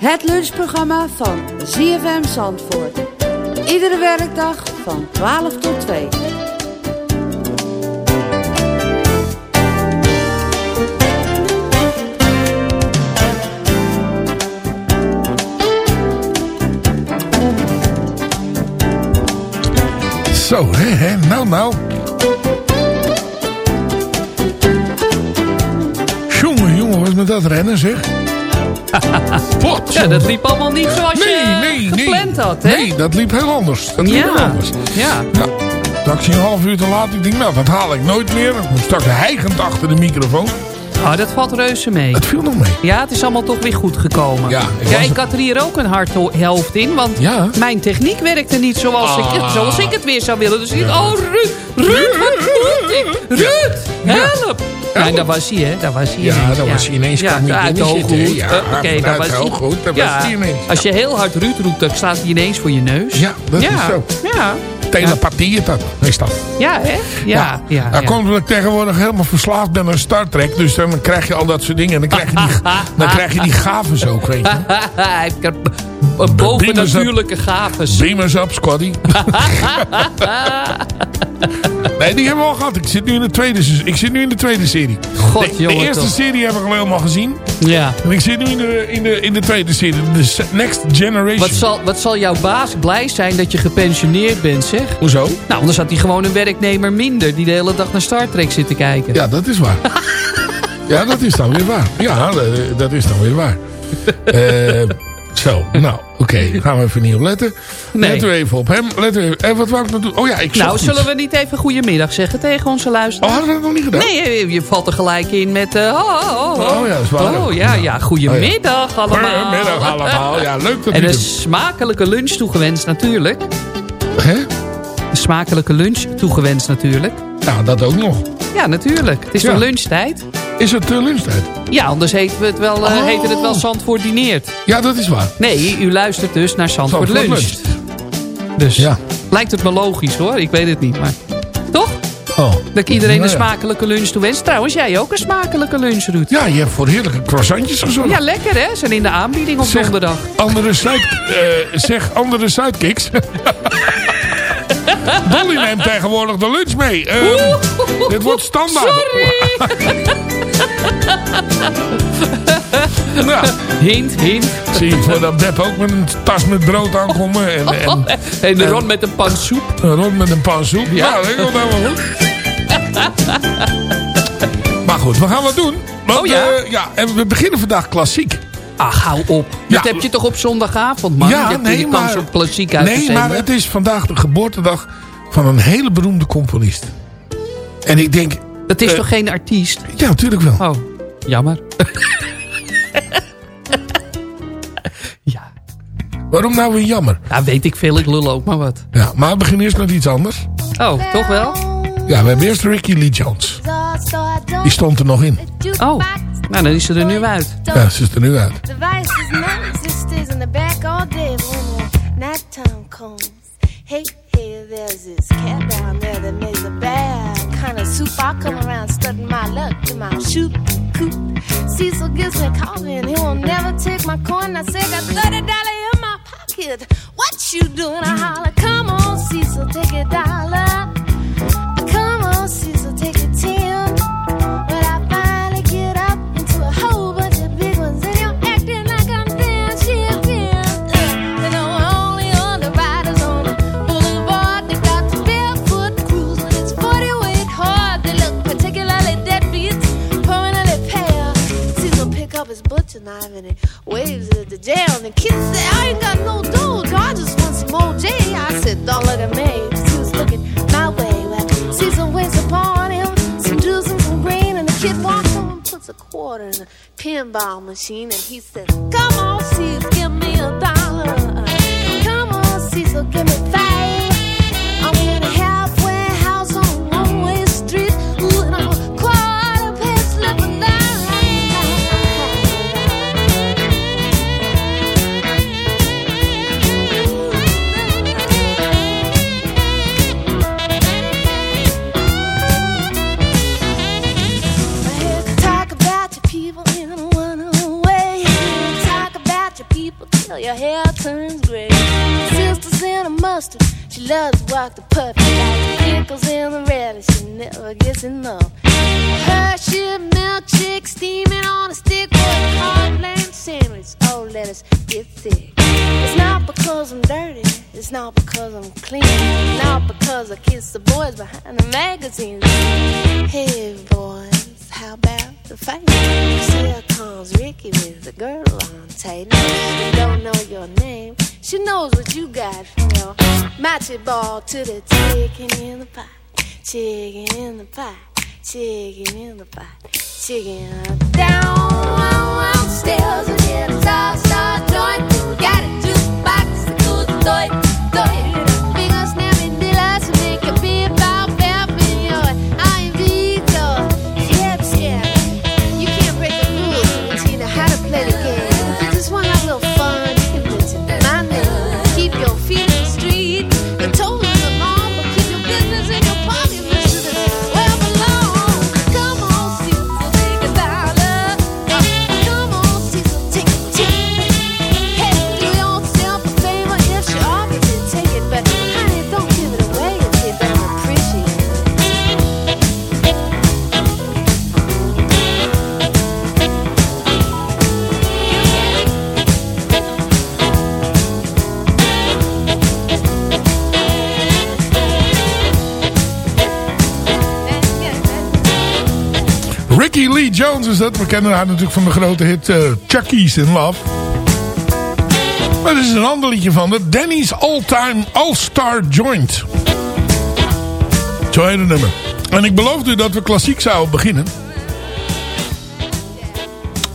Het lunchprogramma van ZFM Zandvoort. Iedere werkdag van 12 tot 2. Zo, hè, hè? Nou, nou. Jongen, jongen, wat met dat rennen, zeg? Ja, dat liep allemaal niet zoals Nee, je nee, kent dat, hè? Nee, dat liep heel anders. Dat liep Ja. heel anders. Ja. Ja. Zie een half uur te laat. Ik denk, nou, dat haal ik nooit meer. Ik moest straks hijgend achter de microfoon. Oh, dat valt reuze mee. Het viel nog mee. Ja, het is allemaal toch weer goed gekomen. Ja, ik ja, ik had er hier ook een hard helft in. Want Ja. mijn techniek werkte niet zoals, ik, Ah. zoals ik het weer zou willen. Dus ik oh Ruud, Ruud, wat moet ik? Ruud, help! Ja, en daar was hij, hè? Daar was hij Ja, daar was hij ineens. Ja, Kwam niet uit de hoge ja, Eh, Oké, daar was hij. hoge hoed, daar was hij ineens. Als je heel hard Ruud roept, dan staat hij ineens voor je neus. Ja, dat is zo. Ja, Telepathie is dat. Is dat. ja hè? Ja, ja. Dat ja. komt omdat ik tegenwoordig helemaal verslaafd ben aan Star Trek. Dus dan krijg je al dat soort dingen. En dan krijg je die, dan krijg je die gaves ook, weet je. Hij heeft er b- bovennatuurlijke gaves. Beam us up, Scotty. nee, die hebben we al gehad. Ik zit nu in de tweede, ik zit nu in de tweede serie. God, de, de eerste toch. serie heb ik al helemaal gezien. Ja. En ik zit nu in de, in de, in de tweede serie. De Next Generation. Wat zal, wat zal jouw baas blij zijn dat je gepensioneerd bent, zeg? Hoezo? Nou, anders had hij gewoon een werknemer minder... die de hele dag naar Star Trek zit te kijken. Ja, dat is waar. ja, dat is dan weer waar. Ja, dat, dat is dan weer waar. Eh, zo, nou, oké. Gaan we even niet op letten. Nee. Letten we even op hem. Letten we even. En wat wou ik nou doen? Oh ja, ik nou, iets. zullen we niet even goedemiddag zeggen tegen onze Oh, luisteraars? hadden we dat nog niet gedaan? Nee, je, je valt er gelijk in met... eh, oh, oh, oh. Oh, ja, is waar. Oh, ja, ja. Goedemiddag allemaal. Goedemiddag allemaal. Ja, leuk dat En een smakelijke lunch toegewenst natuurlijk. Hè? Een smakelijke lunch toegewenst natuurlijk. Ja, dat ook nog. Ja, natuurlijk. Het is Ja. lunchtijd? Is het uh, lunchtijd? Ja, anders we het wel, eh Oh. heette het wel Zandvoort dineert. Ja, dat is waar. Nee, u luistert dus naar Zandvoort, Zandvoort lunch. Dus Ja. lijkt het me logisch hoor. Ik weet het niet, maar... Toch? Oh. Dat ik iedereen Nou een smakelijke lunch toewens. Trouwens, jij ook een smakelijke lunch, Ruud. Ja, je hebt voor heerlijke croissantjes gezorgd. Ja, lekker hè? Zijn in de aanbieding op Zeg, donderdag. Andere side, eh, zeg andere sidekicks. Dolly neemt tegenwoordig de lunch mee. Ehm, dit wordt standaard. nou, Hint, hint. zie je voor dat Beb ook met een tas met brood aankomen. En, en En de Ron met een pan soep. een rond met een pan soep. Ja. Dat komt helemaal goed. maar goed, we gaan wat doen. Want, Oh ja? eh, ja, en we beginnen vandaag klassiek. Ach, hou op. Ja. Dat heb je toch op zondagavond, man? Ja, je hebt nee, maar- op klassiek Nee, uitgezenden. maar het is vandaag de geboortedag van een hele beroemde componist. En ik denk, Dat is eh, toch geen artiest? ja, natuurlijk wel. Oh, jammer. ja, Waarom nou weer jammer? nou weet ik veel. Ik lul ook maar wat. Ja, maar we beginnen eerst met iets anders. Oh, toch wel? Ja, we hebben eerst Ricky Lee Jones. Die stond er nog in. Oh, nou dan is ze er nu uit. Ja, ze is er nu uit. Devices, none stays in the back all day when the night time comes. Hey, hey, there's this cat down there that makes a bad kind of soup. I come around studying my luck in my shoot coop. Cecil gives me coffee and he won't never take my coin. I say, got thirty dollar in my pocket. What you doing? I holler, come on, Cecil, take a dollar. Knife and waves at the jail. And the kid say, I ain't got no dough, I just want some OJ. I said, don't look at me. He was looking my way. Well, Cecil waits upon him, some juice and some green. And the kid walks over and puts a quarter in a pinball machine. And he says, Come on, Cecil, give me a dollar. Come on, Cecil, give me five. Your hair turns gray. Sisters in a mustard, she loves to walk the puppy. Like pickles in the relish, she never gets enough. Hershey milkshake steaming on a stick with a cornflake sandwich. Oh, let us get thick. It's not because I'm dirty, it's not because I'm clean, it's not because I kiss the boys behind the magazines. Hey, boys, how about the fight? Here comes Ricky with the girl on. Now, she don't know your name. She knows what you got from your matchy ball to the chicken in the pot. Chicken in the pot. Chicken in the pot. Chicken down, downstairs and in a all-star joint. Got a jukebox, a good toy, toy. Ricky Lee Jones is dat. We kennen haar natuurlijk van de grote hit eh, Chucky's in Love. Maar dit is een ander liedje van de Danny's All-Time All-Star Joint. Zo heet het nummer. En ik beloofde u dat we klassiek zouden beginnen.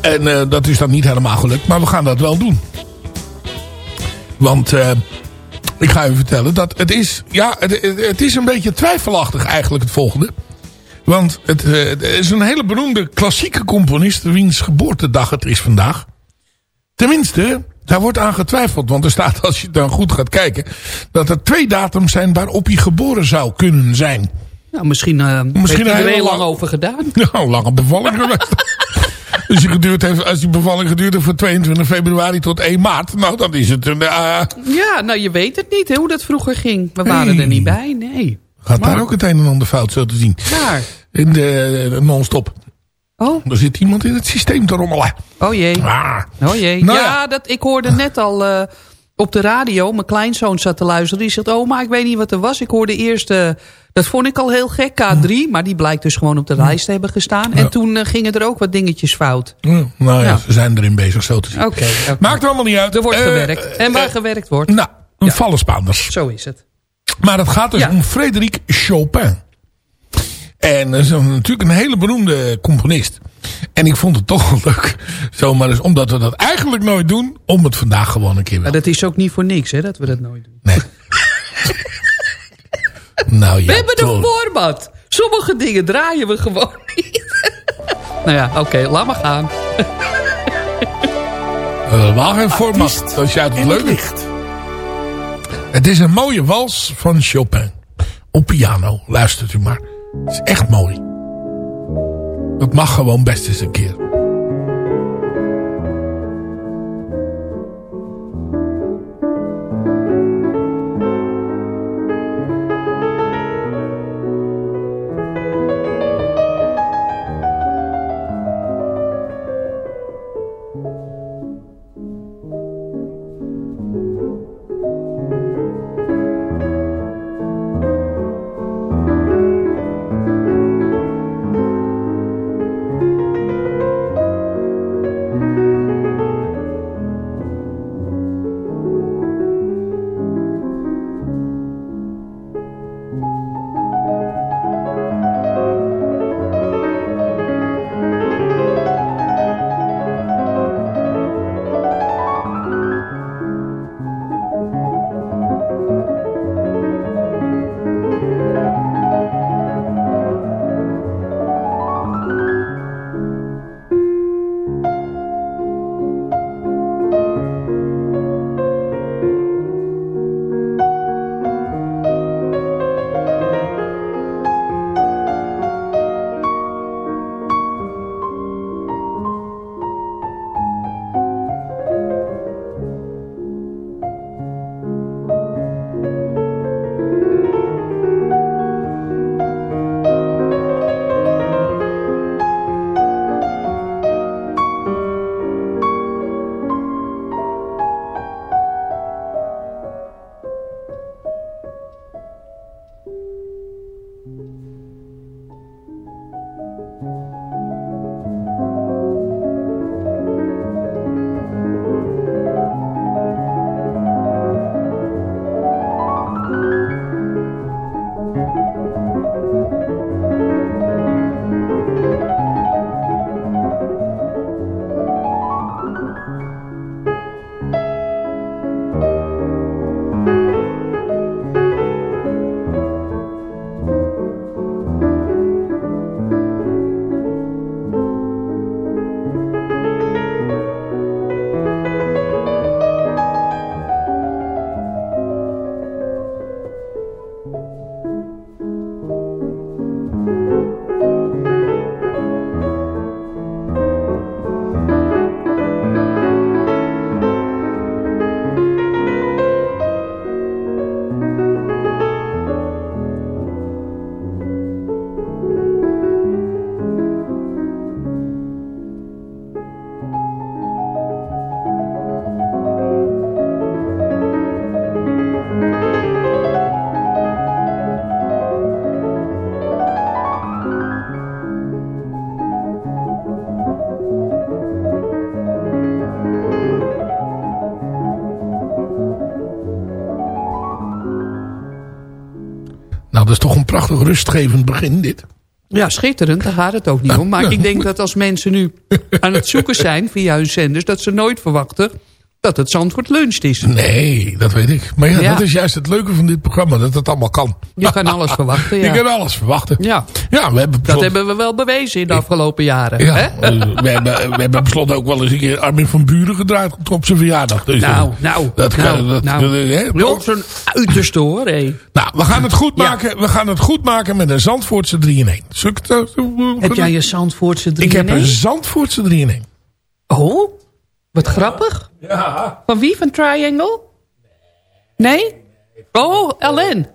En eh, dat is dan niet helemaal gelukt. Maar we gaan dat wel doen. Want eh, ik ga u vertellen dat het is... Ja, het- het is een beetje twijfelachtig eigenlijk het volgende. Want het, eh, het is een hele beroemde klassieke componist... wiens geboortedag het is vandaag. Tenminste, daar wordt aan getwijfeld. Want er staat, als je dan goed gaat kijken... dat er twee datums zijn waarop hij geboren zou kunnen zijn. Nou, misschien, eh Misschien heeft hij er heel lang over gedaan. Nou, lange bevalling geweest. Dus die geduurd heeft, als die bevalling geduurd heeft van 22 februari tot 1 maart. Nou, dan is het een... eh, Ja, nou je weet het niet hè, hoe dat vroeger ging. We waren Nee. er niet bij, nee. Gaat daar Maar- ook het een en ander fout zo te zien. Daar. In de, de non-stop. Oh, Er zit iemand in het systeem te rommelen. oh jee. Ah. Oh jee. Nou ja, ja. Dat, ik hoorde net al eh, op de radio, mijn kleinzoon zat te luisteren. Die zegt, oh maar ik weet niet wat er was. Ik hoorde eerst, eh, dat vond ik al heel gek, K3. Maar die blijkt dus gewoon op de lijst te hebben gestaan. En toen eh, gingen er ook wat dingetjes fout. Nou ja, Ja. ze zijn erin bezig zo te zien. Oké. Maakt er allemaal niet uit. er wordt Eh, gewerkt. En waar eh, gewerkt wordt. Nou, een Spaanders. Zo is het. Maar het gaat dus Ja. om Frédéric Chopin. En dat is een- natuurlijk een hele beroemde componist. En ik vond het toch wel leuk, zomaar eens, omdat we dat eigenlijk nooit doen, om het vandaag gewoon een keer wel. Maar dat is ook niet voor niks hè, dat we dat nooit doen. Nee. nou ja, We hebben toch. een format. Sommige dingen draaien we gewoon niet. nou ja, oké, laat maar gaan. Helemaal geen format. Dat is uit het leuk licht. Het is een mooie wals van Chopin. Op piano. Luistert u maar. Het is echt mooi. Het mag gewoon best eens een keer. Rustgevend begin, dit. Ja, schitterend, daar gaat het ook niet om. Maar ik denk dat als mensen nu aan het zoeken zijn via hun zenders... dat ze nooit verwachten dat het Zandvoort luncht is. Nee, dat weet ik. Maar ja, Ja. dat is juist het leuke van dit programma. Dat het allemaal kan. Je kan alles verwachten, ja. Je kan alles verwachten. Ja, Ja, we hebben dat hebben we wel bewezen in de afgelopen jaren. Ja, hè? eh, we, hebben, we hebben besloten ook wel eens een keer Armin van Buren gedraaid op- zijn verjaardag. Dus, Nou, eh, nou, dat nou, kan, dat, nou. hè? Op zijn uiterste hoor, hé. Nou, we gaan het goed Ja. maken. We gaan het goed maken met een Zandvoortse 3 in 1. Zal ik het, eh, zo- Heb jij je Zandvoortse drie Ik heb in één? een Zandvoortse 3 in 1. Oh, wat grappig. Ja. Van wie? Van Triangle? Nee? Oh, Alain.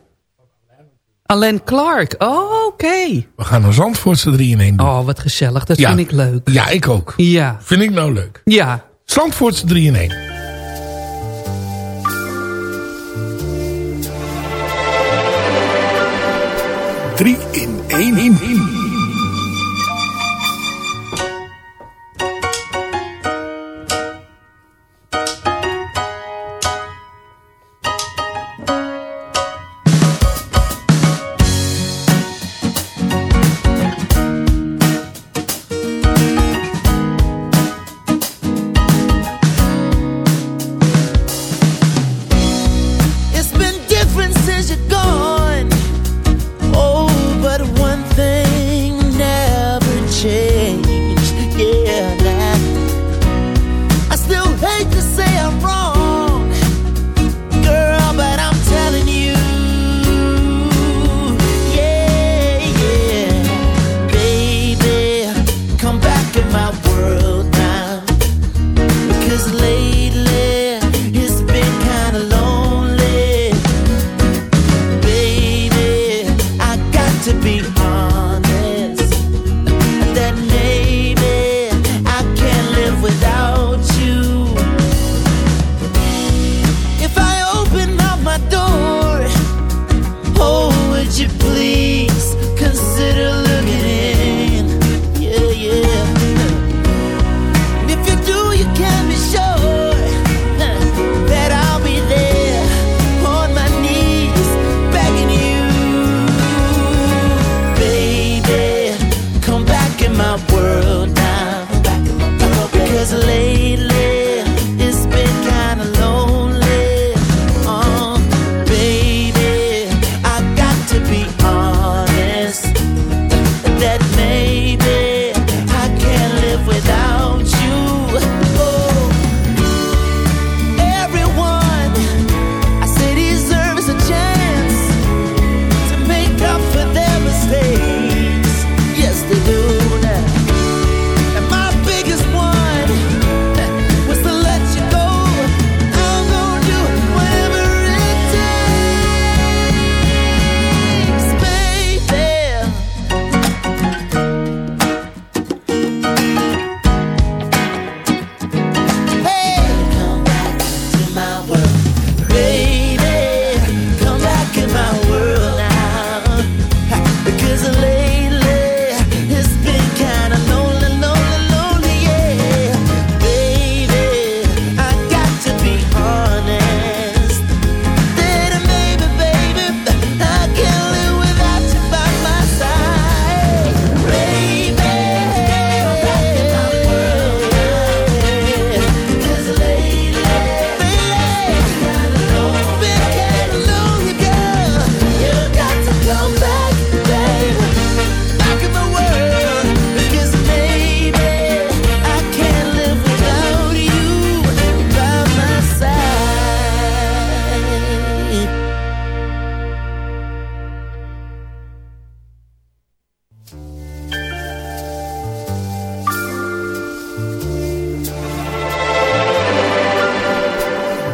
Alain Clark. Oh, oké. We gaan een Zandvoortse 3 in 1 doen. Oh, wat gezellig. Dat Ja. vind ik leuk. Ja, ik ook. Ja. Vind ik nou leuk. Ja. Zandvoortse 3 in 1. Drie in één in. It's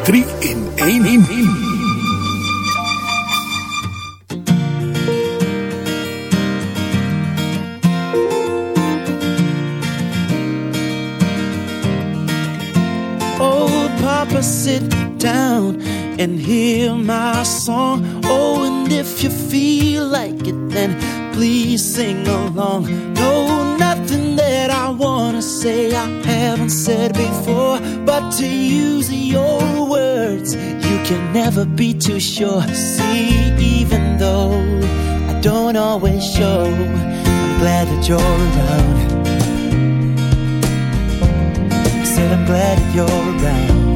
3 in 1 in. sit down and hear my song. Oh, and if you feel like it, then please sing along. No, nothing that I wanna say I haven't said before, but to use your can never be too sure. See, even though I don't always show, I'm glad that you're around. Said I'm glad that you're around.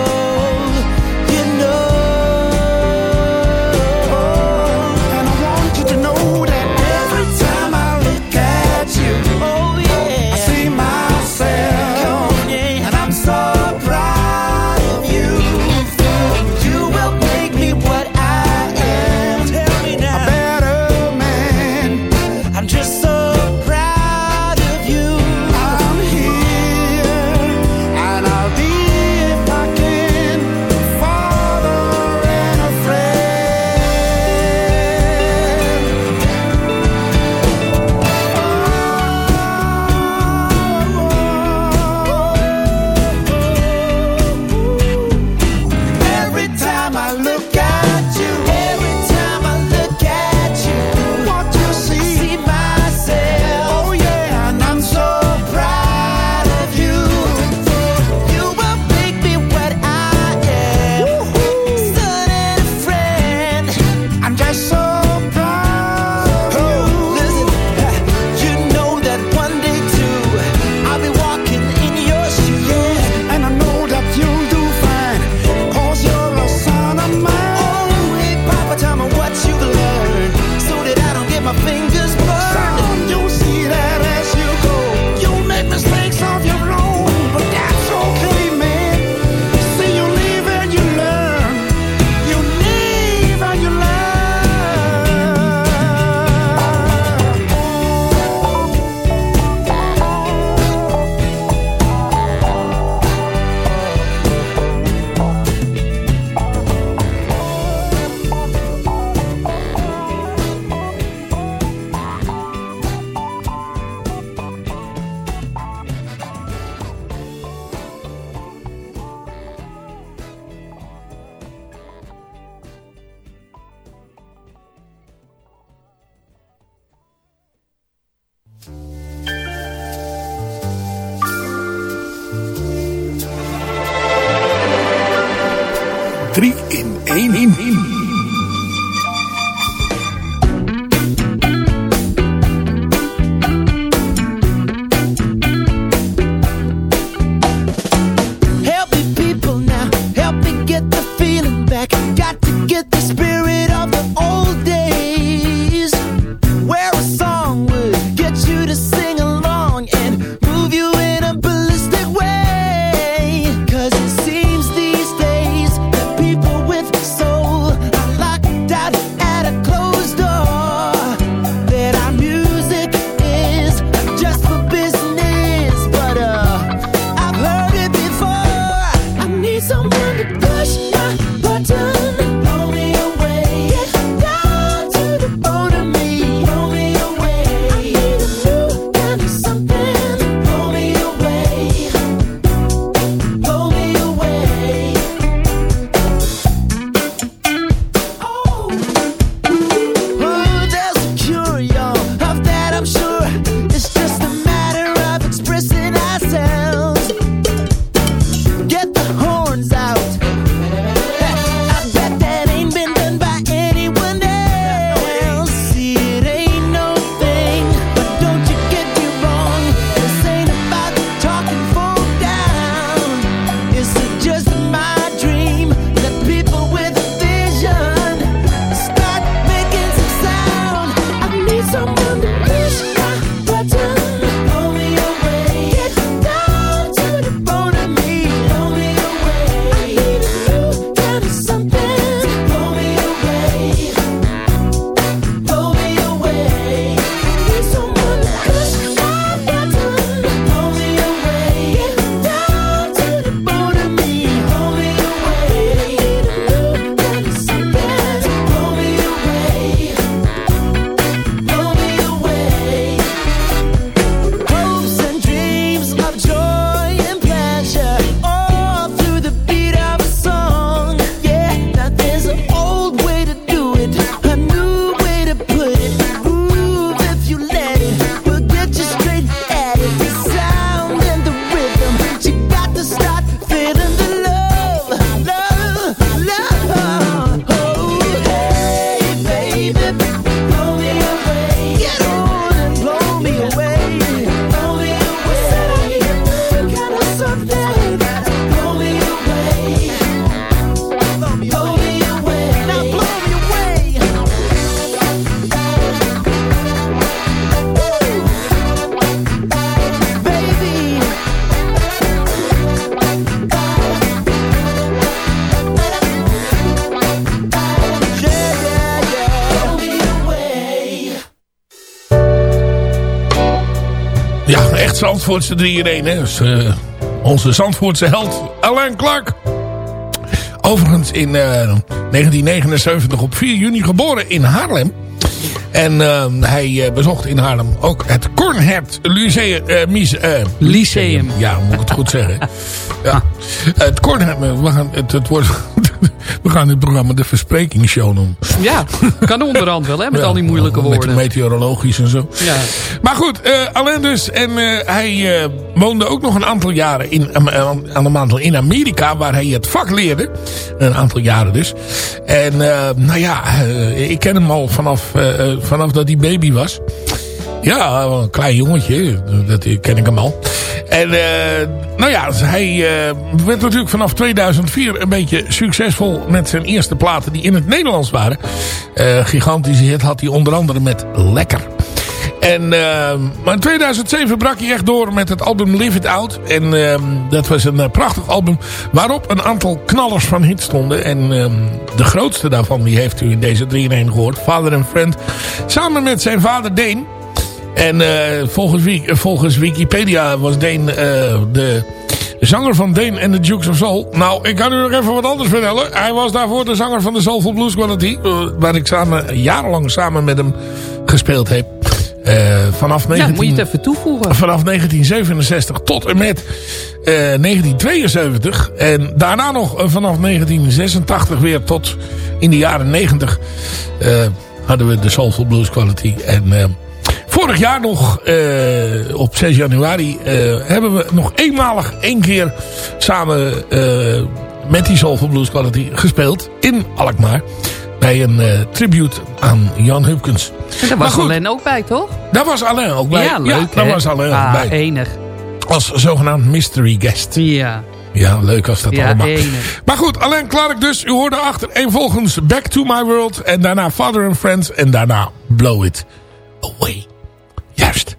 Zandvoortse 3 in 1. Hè. Dus, eh, onze Zandvoortse held Alain Clark. Overigens in eh, 1979 op 4 juni geboren in Haarlem. En eh, hij eh, bezocht in Haarlem ook het Cornhert Lyceum. eh, eh, Lyceum. Ja, moet ik het goed zeggen. Ja. Het gaan het, het wordt, we gaan dit programma de versprekingsshow noemen. Ja, kan onderhand wel, hè, met Ja, al die moeilijke met woorden. meteorologisch en zo. Ja. Maar goed, Alain dus. En eh, hij eh, woonde ook nog een aantal jaren in, aan een aantal in Amerika. Waar hij het vak leerde. Een aantal jaren dus. En nou ja, ik ken hem al vanaf, vanaf dat hij baby was. Ja, een klein jongetje. Dat ken ik hem al. En eh, nou ja, hij eh, werd natuurlijk vanaf 2004 een beetje succesvol met zijn eerste platen die in het Nederlands waren. Eh, gigantische hit had hij onder andere met Lekker. En, maar in 2007 brak hij echt door met het album Live It Out. En eh, dat was een prachtig album waarop een aantal knallers van hits stonden. En eh, de grootste daarvan die heeft u in deze 3 in 1 gehoord. Father and Friend. Samen met zijn vader Deen. En eh, volgens, volgens Wikipedia was Deen eh, de zanger van Deen en de Dukes of Soul. Nou, ik kan u nog even wat anders vertellen. Hij was daarvoor de zanger van de Soulful Blues Quality. eh, waar ik samen, jarenlang samen met hem gespeeld heb. Vanaf Ja, 19... moet je het even toevoegen. Vanaf 1967 tot en met eh, 1972. En daarna nog vanaf 1986 weer tot in de jaren 90 eh, hadden we de Soulful Blues Quality. En vorig jaar nog eh, op 6 januari eh, hebben we nog eenmalig één keer samen eh, met die Soulful Blues Quality gespeeld in Alkmaar. Bij een tribute aan Jan Hupkens. En daar was goed, Alain ook bij, toch? Daar was Alain ook bij. Ja, leuk, daar hè? was Alain ah, ook bij. enig. Als zogenaamd mystery guest. Ja, Ja, leuk als dat ja allemaal. enig. Maar goed, Alain Clark dus. U hoorde achter en volgens Back to My World. En daarna Father and Friends. En daarna Blow It Away. Juist.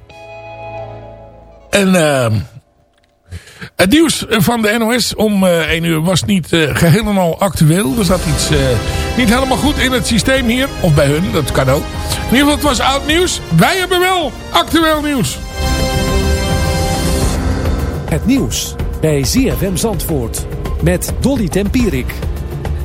En ehm het nieuws van de NOS om eh 1 uur was niet eh, geheel en al actueel. Er zat iets eh, niet helemaal goed in het systeem hier. Of bij hun, dat kan ook. In ieder geval, het was oud nieuws. Wij hebben wel actueel nieuws. Het nieuws bij ZFM Zandvoort met Dolly Tempierik.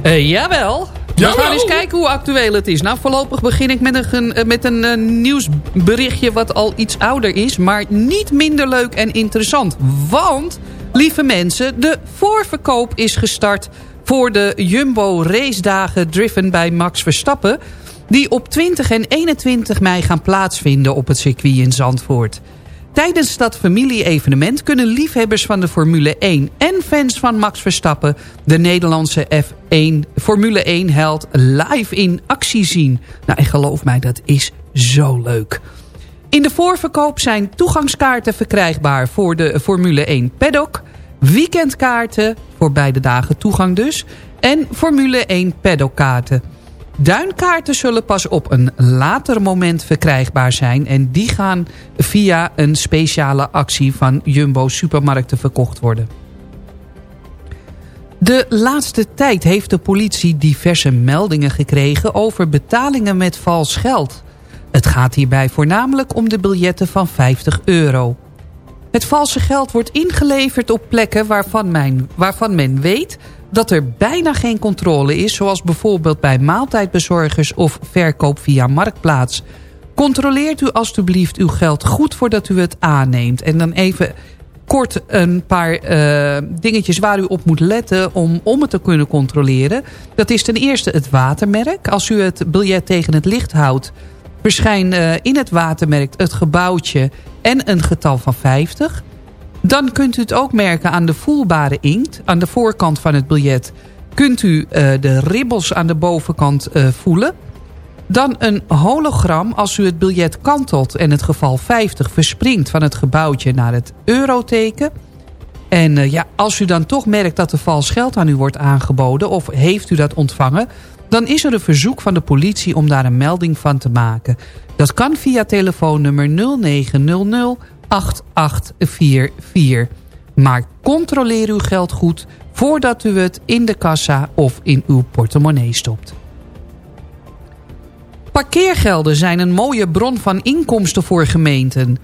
Eh, jawel. We Jawel. gaan eens kijken hoe actueel het is. Nou, voorlopig begin ik met een, eh, met een eh, nieuwsberichtje wat al iets ouder is. Maar niet minder leuk en interessant. Want, lieve mensen, de voorverkoop is gestart voor de Jumbo race dagen driven bij Max Verstappen. Die op 20 en 21 mei gaan plaatsvinden op het circuit in Zandvoort. Tijdens dat familie-evenement kunnen liefhebbers van de Formule 1 en fans van Max Verstappen de Nederlandse F1 Formule 1 held live in actie zien. Nou, en geloof mij, dat is zo leuk. In de voorverkoop zijn toegangskaarten verkrijgbaar voor de Formule 1 paddock, weekendkaarten, voor beide dagen toegang dus, en Formule 1 paddockkaarten. Duinkaarten zullen pas op een later moment verkrijgbaar zijn... en die gaan via een speciale actie van Jumbo Supermarkten verkocht worden. De laatste tijd heeft de politie diverse meldingen gekregen... over betalingen met vals geld. Het gaat hierbij voornamelijk om de biljetten van 50 euro. Het valse geld wordt ingeleverd op plekken waarvan, waarvan men weet dat er bijna geen controle is... zoals bijvoorbeeld bij maaltijdbezorgers of verkoop via Marktplaats. Controleert u alstublieft uw geld goed voordat u het aanneemt. En dan even kort een paar eh, dingetjes waar u op moet letten om, om het te kunnen controleren. Dat is ten eerste het watermerk. Als u het biljet tegen het licht houdt... verschijnt eh, in het watermerk het gebouwtje en een getal van 50... Dan kunt u het ook merken aan de voelbare inkt. Aan de voorkant van het biljet kunt u uh, de ribbels aan de bovenkant uh, voelen. Dan een hologram als u het biljet kantelt en het geval 50 verspringt van het gebouwtje naar het euroteken. En uh, ja, als u dan toch merkt dat er vals geld aan u wordt aangeboden of heeft u dat ontvangen... dan is er een verzoek van de politie om daar een melding van te maken. Dat kan via telefoonnummer 0900 8844. Maar controleer uw geld goed voordat u het in de kassa of in uw portemonnee stopt. Parkeergelden zijn een mooie bron van inkomsten voor gemeenten.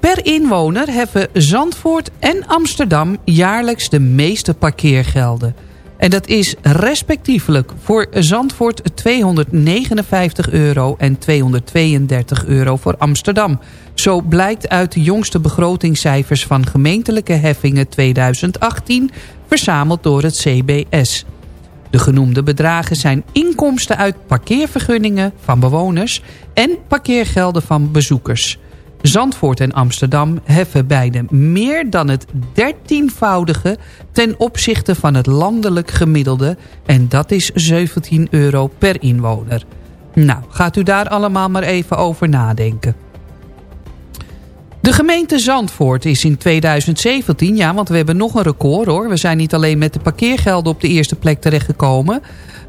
Per inwoner heffen Zandvoort en Amsterdam jaarlijks de meeste parkeergelden. En dat is respectievelijk voor Zandvoort 259 euro en 232 euro voor Amsterdam. Zo blijkt uit de jongste begrotingscijfers van gemeentelijke heffingen 2018... verzameld door het CBS. De genoemde bedragen zijn inkomsten uit parkeervergunningen van bewoners... en parkeergelden van bezoekers... Zandvoort en Amsterdam heffen beide meer dan het dertienvoudige ten opzichte van het landelijk gemiddelde. En dat is 17 euro per inwoner. Nou, gaat u daar allemaal maar even over nadenken. De gemeente Zandvoort is in 2017, ja, want we hebben nog een record hoor. We zijn niet alleen met de parkeergelden op de eerste plek terechtgekomen...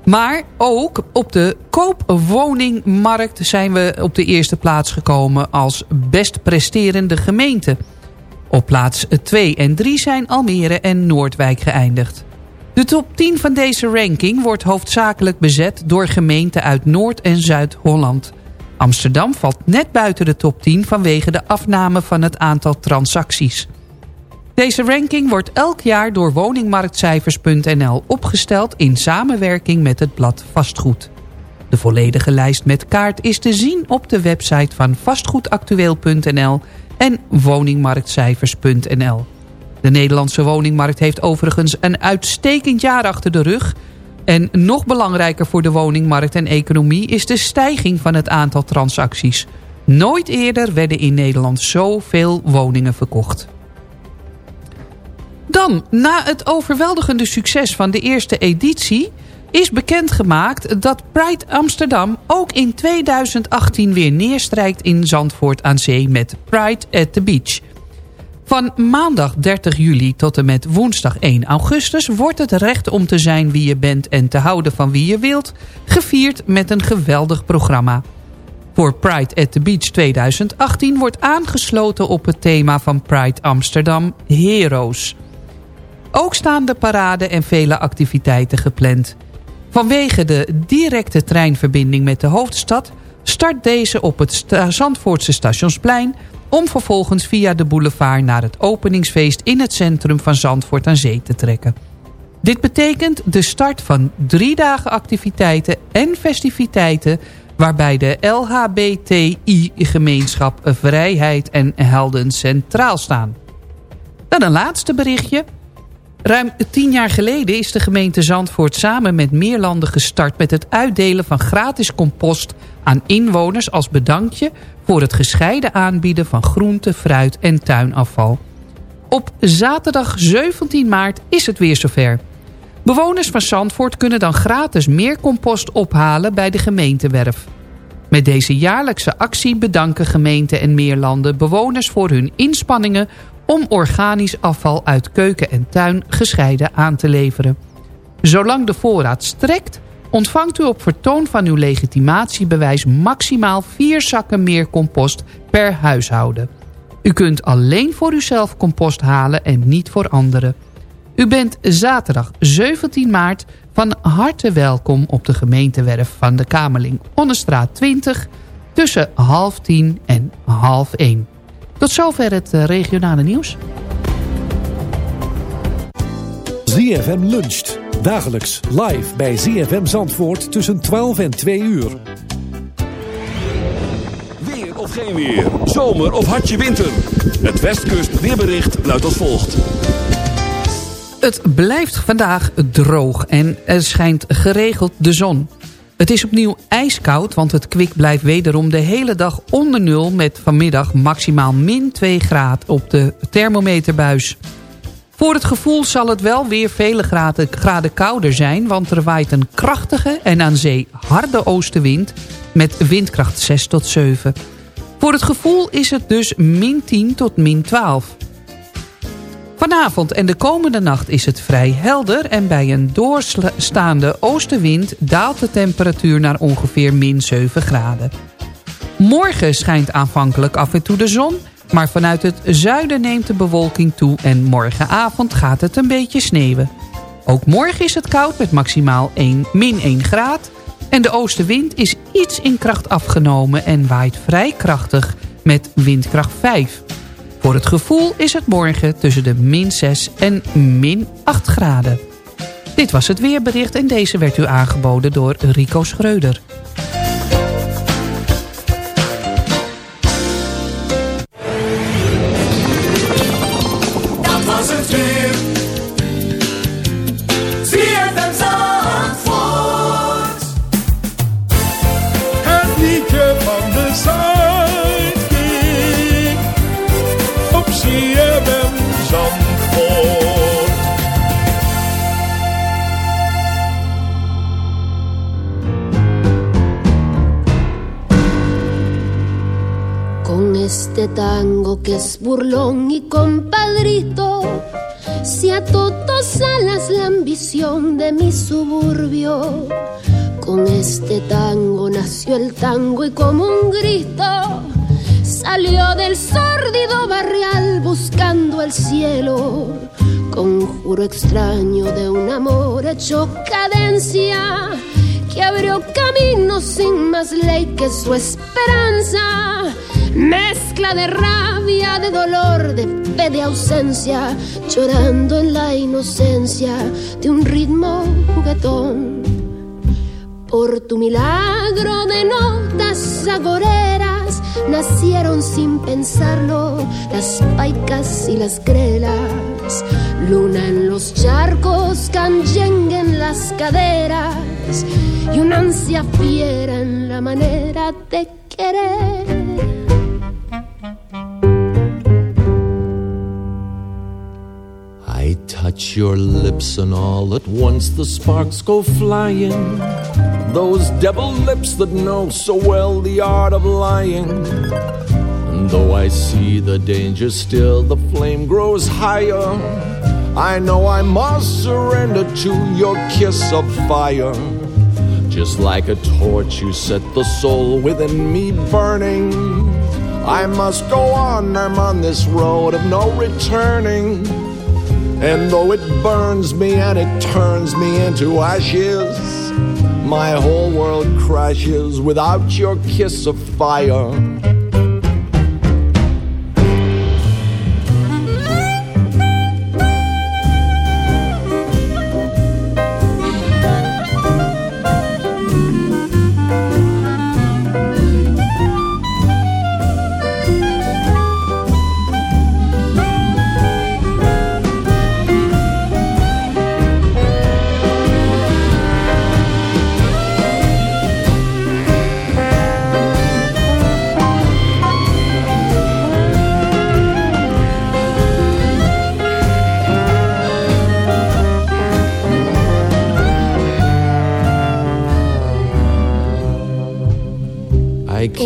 Maar ook op de koopwoningmarkt zijn we op de eerste plaats gekomen als best presterende gemeente. Op plaats 2 en 3 zijn Almere en Noordwijk geëindigd. De top 10 van deze ranking wordt hoofdzakelijk bezet door gemeenten uit Noord- en Zuid-Holland. Amsterdam valt net buiten de top 10 vanwege de afname van het aantal transacties. Deze ranking wordt elk jaar door woningmarktcijfers.nl opgesteld in samenwerking met het blad Vastgoed. De volledige lijst met kaart is te zien op de website van vastgoedactueel.nl en woningmarktcijfers.nl. De Nederlandse woningmarkt heeft overigens een uitstekend jaar achter de rug... En nog belangrijker voor de woningmarkt en economie is de stijging van het aantal transacties. Nooit eerder werden in Nederland zoveel woningen verkocht. Dan, na het overweldigende succes van de eerste editie... is bekendgemaakt dat Pride Amsterdam ook in 2018 weer neerstrijkt in Zandvoort aan Zee met Pride at the Beach. Van maandag 30 juli tot en met woensdag 1 augustus wordt het recht om te zijn wie je bent en te houden van wie je wilt... gevierd met een geweldig programma. Voor Pride at the Beach 2018 wordt aangesloten op het thema van Pride Amsterdam Heroes... Ook staan de parade en vele activiteiten gepland. Vanwege de directe treinverbinding met de hoofdstad... start deze op het Zandvoortse Stationsplein... om vervolgens via de boulevard naar het openingsfeest... in het centrum van Zandvoort aan Zee te trekken. Dit betekent de start van drie dagen activiteiten en festiviteiten... waarbij de LHBTI-gemeenschap vrijheid en helden centraal staan. Dan een laatste berichtje. Ruim tien jaar geleden is de gemeente Zandvoort samen met meer landen gestart... met het uitdelen van gratis compost aan inwoners als bedankje... voor het gescheiden aanbieden van groente, fruit en tuinafval. Op zaterdag 17 maart is het weer zover. Bewoners van Zandvoort kunnen dan gratis meer compost ophalen bij de gemeentewerf. Met deze jaarlijkse actie bedanken gemeenten en meerlanden bewoners voor hun inspanningen om organisch afval uit keuken en tuin gescheiden aan te leveren. Zolang de voorraad strekt, ontvangt u op vertoon van uw legitimatiebewijs maximaal 4 zakken meer compost per huishouden. U kunt alleen voor uzelf compost halen en niet voor anderen. U bent zaterdag 17 maart van harte welkom op de gemeentewerf van de Kamerling Onnestraat 20 tussen half tien en half 1. Tot zover het eh, regionale nieuws. ZFM luncht. Dagelijks live bij ZFM Zandvoort tussen 12 en 2 uur. Weer of geen weer. Zomer of hartje winter. Het Westkust weerbericht luidt als volgt. Het blijft vandaag droog en er schijnt geregeld de zon. Het is opnieuw ijskoud, want het kwik blijft wederom de hele dag onder nul... met vanmiddag maximaal min 2 graden op de thermometerbuis. Voor het gevoel zal het wel weer vele graden, graden kouder zijn... want er waait een krachtige en aan zee harde oostenwind... met windkracht 6 tot 7. Voor het gevoel is het dus min 10 tot min 12. Vanavond en de komende nacht is het vrij helder... en bij een doorstaande oostenwind daalt de temperatuur naar ongeveer min 7 graden. Morgen schijnt aanvankelijk af en toe de zon... maar vanuit het zuiden neemt de bewolking toe... en morgenavond gaat het een beetje sneeuwen. Ook morgen is het koud met maximaal 1, min 1 graad... en de oostenwind is iets in kracht afgenomen en waait vrij krachtig met windkracht 5... Voor het gevoel is het morgen tussen de min 6 en min 8 graden. Dit was het weerbericht en deze werd u aangeboden door Rico Schreuder. Este tango que es burlón y compadrito, se ató dos alas la ambición de mi suburbio. Con este tango nació el tango y como un grito salió del sórdido barrial buscando el cielo. Conjuro extraño de un amor hecho cadencia que abrió camino sin más ley que su esperanza. Mezcla de rabia, de dolor, de fe, de ausencia, llorando en la inocencia de un ritmo juguetón. Por tu milagro de notas agoreras nacieron sin pensarlo las paicas y las grelas. Luna en los charcos, canyengue en las caderas y una ansia fiera en la manera de querer. Touch your lips and all at once the sparks go flying. Those devil lips that know so well the art of lying. And though I see the danger still, the flame grows higher. I know I must surrender to your kiss of fire. Just like a torch, you set the soul within me burning. I must go on, I'm on this road of no returning. And though it burns me and it turns me into ashes, my whole world crashes without your kiss of fire.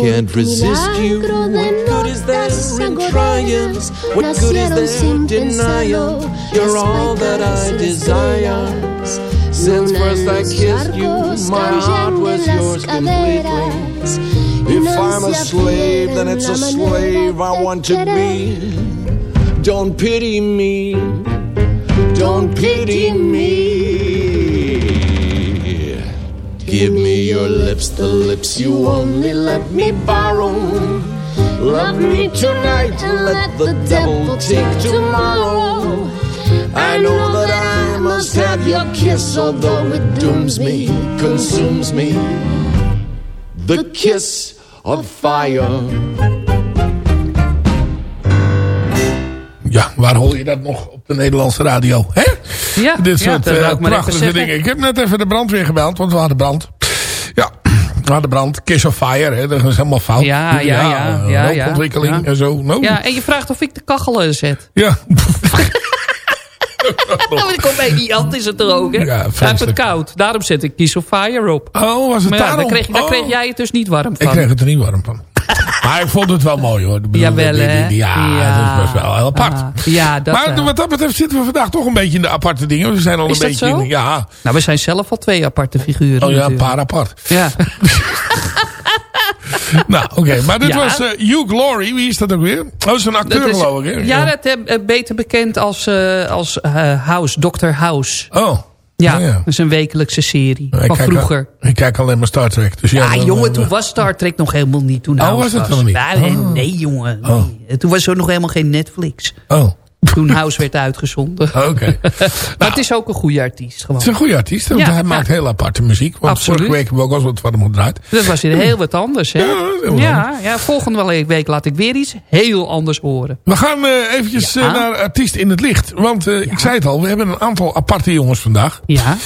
Can't resist you. What good is there in trying? What good is there in denying? You're all that I desire. Since first I kissed you, my heart was yours completely. If I'm a slave, then it's a slave I want to be. Don't pity me. Don't pity me. Give me your lips, the lips you only let me borrow. Love me tonight and let the devil take tomorrow. I know that I must have your kiss, although it dooms me, consumes me. The kiss of fire. Ja, waar hoor je dat nog de Nederlandse radio? Hè? Ja, Dit ja, soort dat eh, ik prachtige dingen. Ik heb net even de brandweer gebeld, want we hadden brand. Ja, we hadden brand. Kiss of fire, hè? dat is helemaal fout. Ja, ja, ja, eh, ja, ja, rookontwikkeling ja. en zo. Ja, en je vraagt of ik de kachel eh, zet. ja. Ik comediant is het er ook, hè? Ja, Hij heeft het koud. Daarom zet ik Kiss of Fire op. Oh, was het Maar ja, daarom? daar, kreeg, daar Oh. kreeg jij het dus niet warm Ik van. kreeg het er niet warm van. Maar ik vond het wel mooi hoor. Bedoel, Jawel, die- die- die- Ja, dat is best wel heel apart. Ah, ja, dat maar wel. wat dat betreft zitten we vandaag toch een beetje in de aparte dingen. We zijn al Is een beetje... zo? in- ja, Nou, we zijn zelf al twee aparte figuren. oh ja, een paar apart. Ja. nou, oké. Maar dit Ja. was eh, Hugh Glory. Wie is dat ook weer? Oh, dat is een acteur is- geloof ik. Hè? Ja, dat, eh, beter bekend als, eh, als eh, House, Dr. House. Oh. Ja, ja. dat is een wekelijkse serie Ik van vroeger. al- ik kijk alleen maar Star Trek. Dus ja, jongen, dan- toen was Star Trek nog helemaal niet. Toen Oh, was het nog niet? Oh. Nee, jongen. Oh. nee. Toen was er nog helemaal geen Netflix. Oh, Toen House werd uitgezonden. oké. maar het is ook een goede artiest gewoon. Het is een goede artiest. want Ja, hij ja. maakt heel aparte muziek. Want Absoluut. vorige week hebben we ook al wat van hem gedraaid. Dat was weer heel wat anders, hè? Ja, Ja, ja, volgende week laat ik weer iets heel anders horen. We gaan eh, eventjes Ja. eh, naar artiest in het licht. Want eh, ik zei het al, we hebben een aantal aparte jongens vandaag. Ja.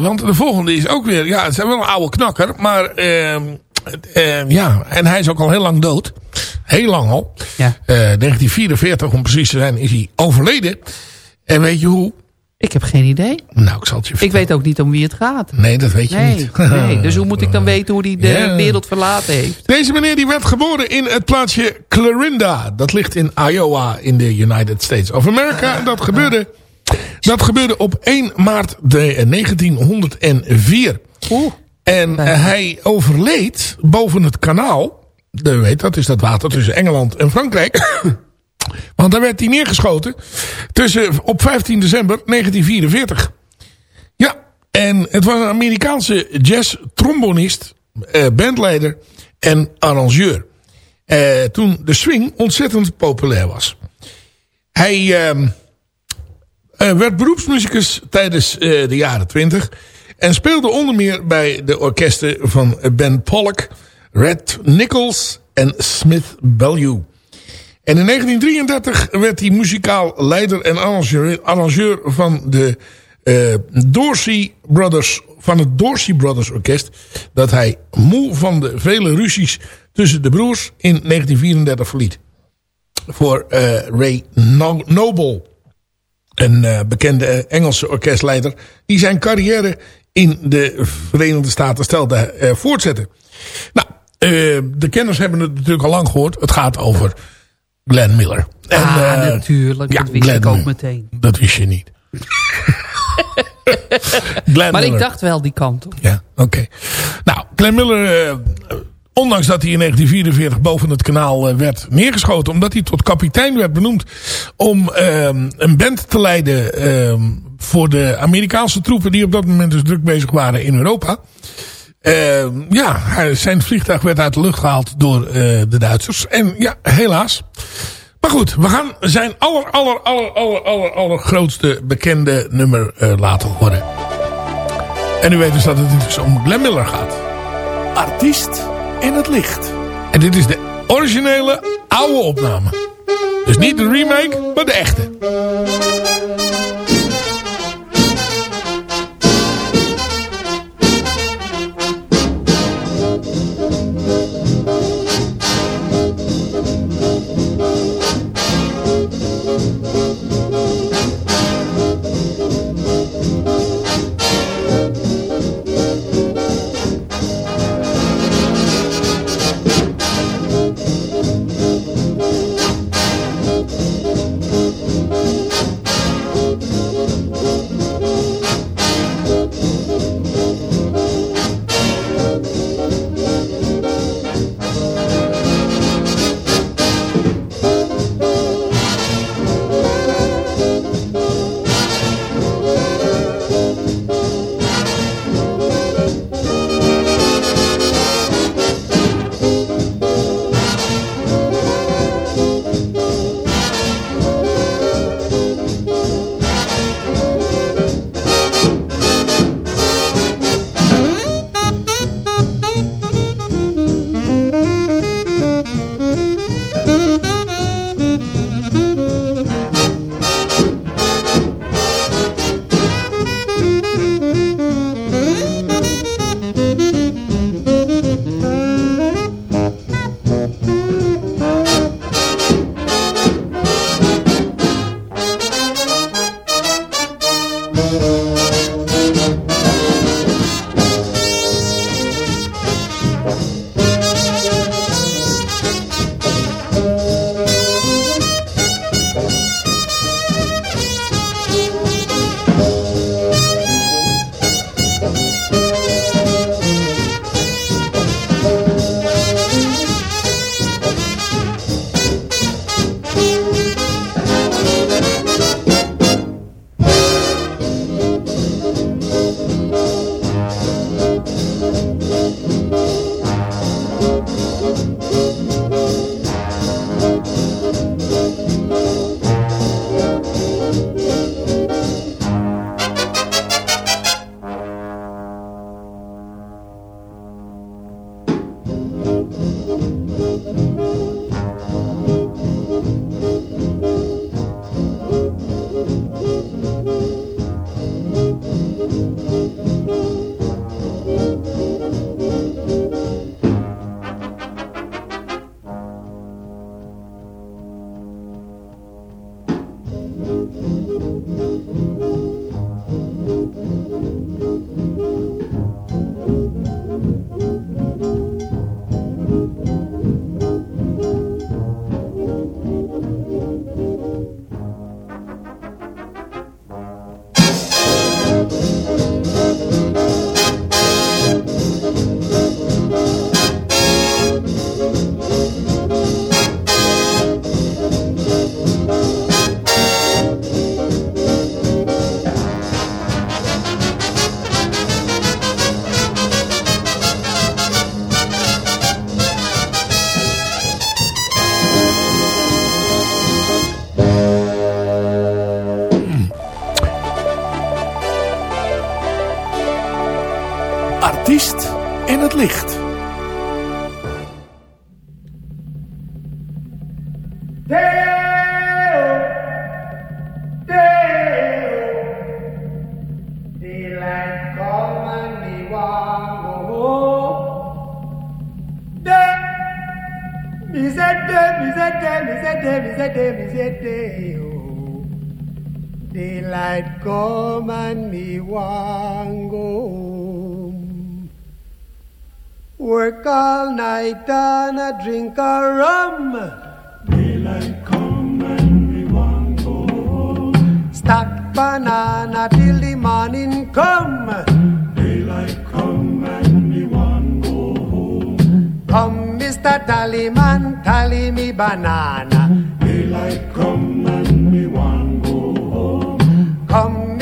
Want de volgende is ook weer... Ja, het is wel een oude knakker. Maar ehm, eh, ja, en hij is ook al heel lang dood. Heel lang al. Ja. Eh, 1944 om precies te zijn is hij overleden. En weet je hoe? Ik heb geen idee. Nou, ik zal het je Ik weet ook niet om wie het gaat. Nee, dat weet je Nee, niet. nee. Dus hoe moet ik dan weten hoe hij de wereld verlaten heeft? Deze meneer die werd geboren in het plaatsje Clarinda. Dat ligt in Iowa in de United States of America. En dat gebeurde, dat gebeurde op 1 maart de 1904. Oeh. En eh, hij overleed boven het kanaal. De, weet, dat is dat water tussen Engeland en Frankrijk. Want daar werd hij neergeschoten tussen, op 15 december 1944. Ja, en het was een Amerikaanse jazz-trombonist, eh, bandleider en arrangeur. Eh, toen de swing ontzettend populair was. Hij ehm, eh, werd beroepsmuzikus tijdens eh, de jaren 20 en speelde onder meer bij de orkesten van Ben Pollock, Red Nichols en Smith Bellew. En in 1933 werd hij muzikaal leider en arrangeur, van de eh, Dorsey Brothers, van het Dorsey Brothers Orkest. Dat hij moe van de vele ruzies tussen de broers in 1934 verliet. Voor eh, Ray No- Noble, een eh, bekende Engelse orkestleider, die zijn carrière in de Verenigde Staten stelde eh, voortzetten. Nou, eh, de kenners hebben het natuurlijk al lang gehoord. Het gaat over Glenn Miller. En, ah, natuurlijk. ja, dat wist Glenn ik ook meteen. Dat wist je niet. Glenn Maar Miller. ik dacht wel die kant op. Ja, oké. Nou, Glenn Miller, ondanks dat hij in 1944 boven het kanaal werd neergeschoten... omdat hij tot kapitein werd benoemd om ehm, een band te leiden... ehm, voor de Amerikaanse troepen die op dat moment dus druk bezig waren in Europa... Ehm, ja, zijn vliegtuig werd uit de lucht gehaald door eh, de Duitsers. En ja, helaas. Maar goed, we gaan zijn aller, aller, aller, aller, aller, aller grootste bekende nummer eh, laten horen. En u weet dus dat het dus om Glenn Miller gaat. Artiest in het licht. En dit is de originele oude opname. Dus niet de remake, maar de echte.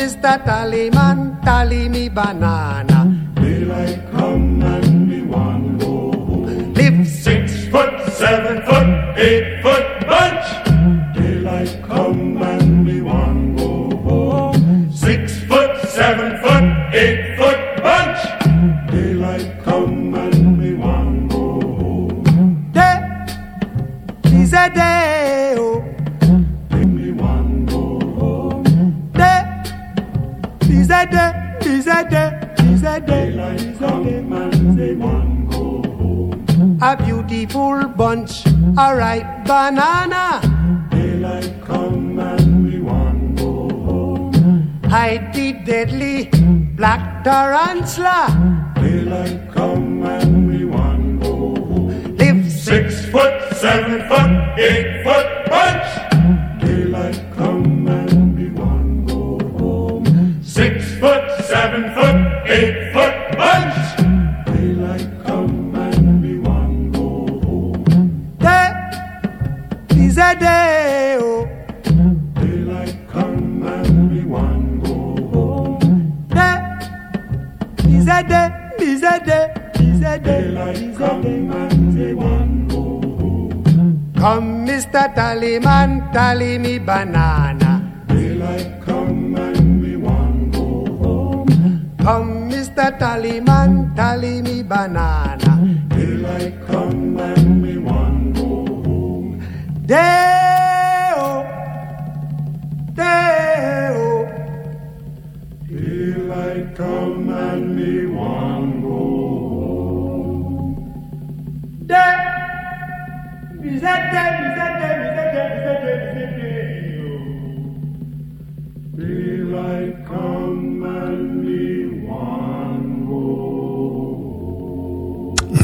Mr. Tallyman, tally me banana. Daylight come and me want go home. Live six foot, seven foot, eight foot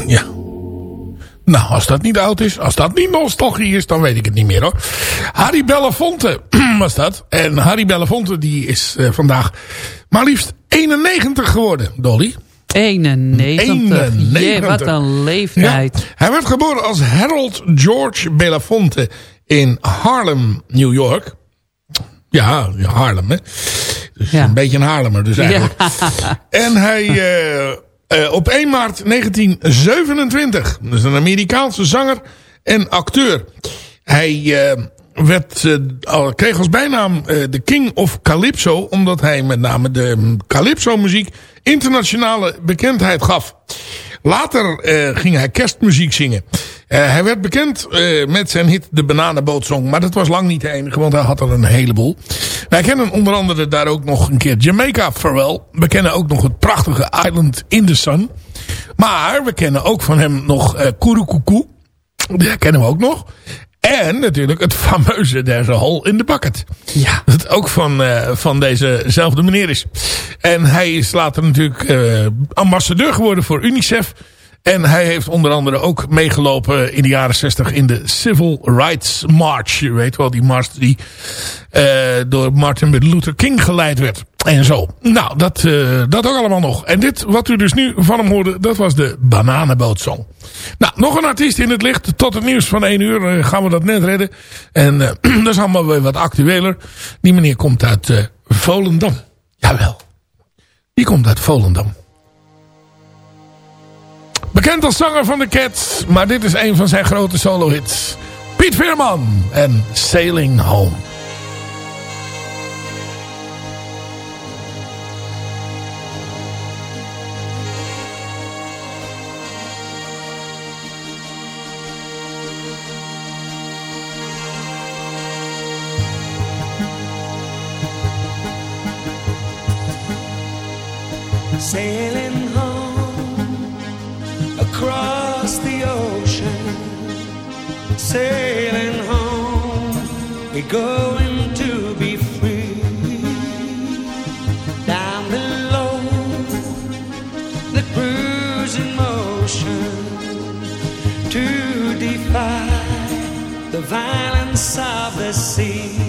Ja. Nou, als dat niet oud is, als dat niet nostalgie is, dan weet ik het niet meer hoor. Harry Belafonte was dat. En Harry Belafonte die is eh, vandaag maar liefst 91 geworden, Dolly. 91. Jee, wat een leeftijd. Ja. Hij werd geboren als Harold George Belafonte in Harlem, New York. Ja, Harlem hè. Dus een beetje een Haarlemmer dus eigenlijk. En hij... eh, eh, op 1 maart 1927. Dus een Amerikaanse zanger en acteur. Hij eh, werd, eh, kreeg als bijnaam eh, de King of Calypso. Omdat hij met name de mm, Calypso muziek internationale bekendheid gaf. Later eh, ging hij kerstmuziek zingen. Hij werd bekend met zijn hit De Bananenbootsong. Maar dat was lang niet de enige, want hij had er een heleboel. Wij kennen onder andere daar ook nog een keer Jamaica Farewell. We kennen ook nog het prachtige Island in the Sun. Maar we kennen ook van hem nog eh Kurukuku. Die kennen we ook nog. En natuurlijk het fameuze There's a Hole in the Bucket. Ja. Dat ook van, eh, van dezezelfde meneer is. En hij is later natuurlijk eh, ambassadeur geworden voor UNICEF. En hij heeft onder andere ook meegelopen in de jaren 60 in de Civil Rights March. Je weet wel, die mars die eh, door Martin Luther King geleid werd. En zo. Nou, dat, eh, dat ook allemaal nog. En dit, wat u dus nu van hem hoorde, dat was de Bananenbootsong. Nou, nog een artiest in het licht. Tot het nieuws van 1 uur eh, gaan we dat net redden. En dat is allemaal weer wat actueler. Die meneer komt uit Volendam. Jawel. Die komt uit Volendam. Bekend als zanger van de Cats. Maar dit is een van zijn grote solo hits. Piet Veerman en Sailing Home. Violence of the sea.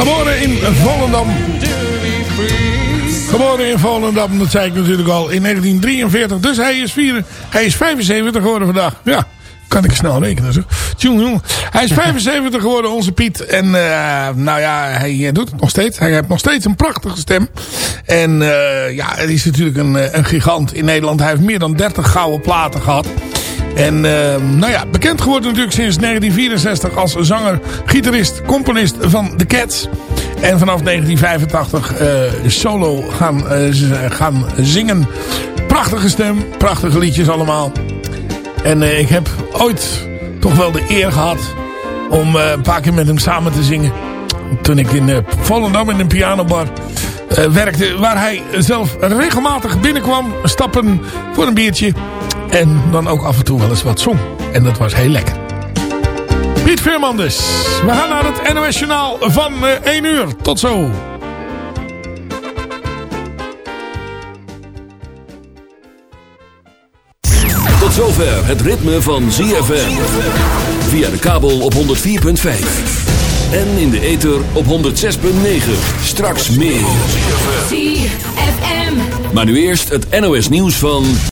Geboren in Volendam. Geboren in Volendam, dat zei ik natuurlijk al, in 1943. Dus hij is, vier, hij is 75 geworden vandaag. Ja, kan ik snel rekenen. Zo. Tjoeng, jong. Hij is 75 geworden, onze Piet. En uh, nou ja, hij eh, doet het nog steeds. Hij heeft nog steeds een prachtige stem. En uh, ja, het is natuurlijk een, een gigant in Nederland. Hij heeft meer dan 30 gouden platen gehad. En uh, nou ja, bekend geworden natuurlijk sinds 1964 als zanger, gitarist, componist van The Cats. En vanaf 1985 uh, solo gaan, uh, gaan zingen. Prachtige stem, prachtige liedjes allemaal. En ik heb ooit toch wel de eer gehad om een paar keer met hem samen te zingen. Toen ik in Volendam in een pianobar werkte. Waar hij zelf regelmatig binnenkwam, stappen voor een biertje. En dan ook af en toe wel eens wat zong. En dat was heel lekker. Piet Veerman dus. We gaan naar het NOS Journaal van uh, 1 uur. Tot zo. Tot zover het ritme van ZFM. Via de kabel op 104.5. En in de ether op 106.9. Straks meer. ZFM. Maar nu eerst het NOS nieuws van...